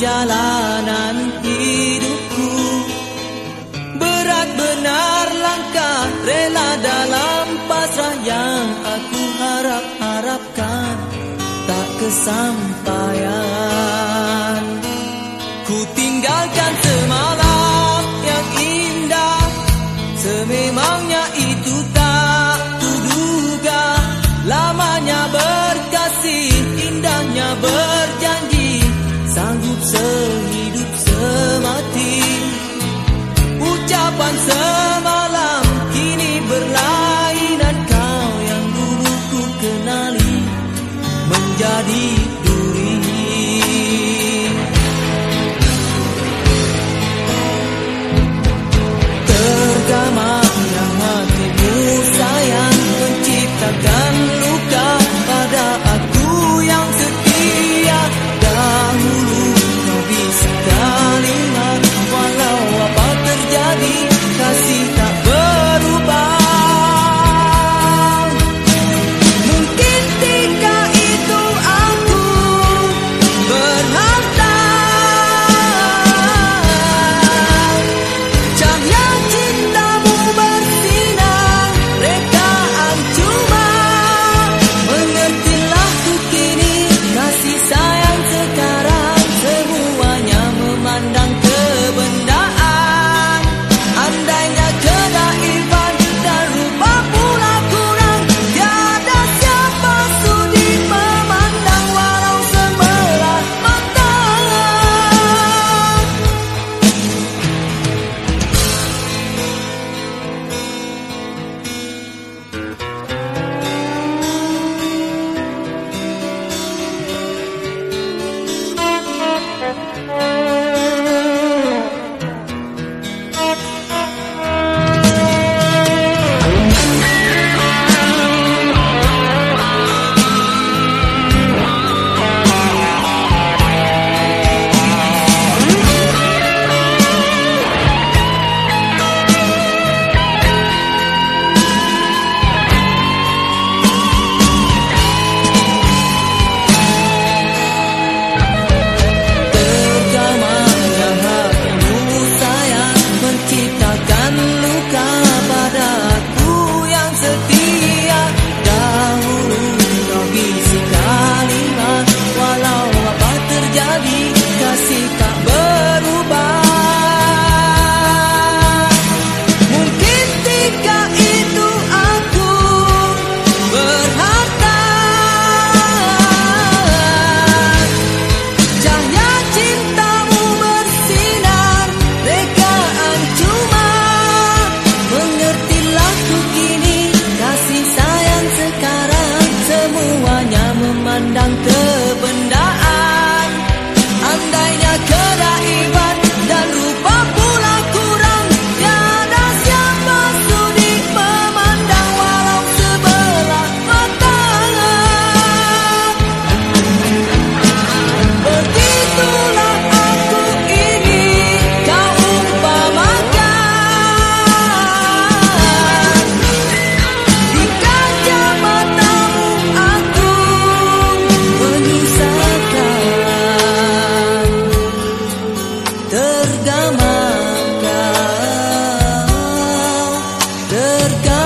perjalanan hidupku. Berat benar langkah rela dalam pasrah yang aku harap-harapkan. Tak kesampaian. Ku tinggalkan semalam yang indah. Sememangnya indah cerca.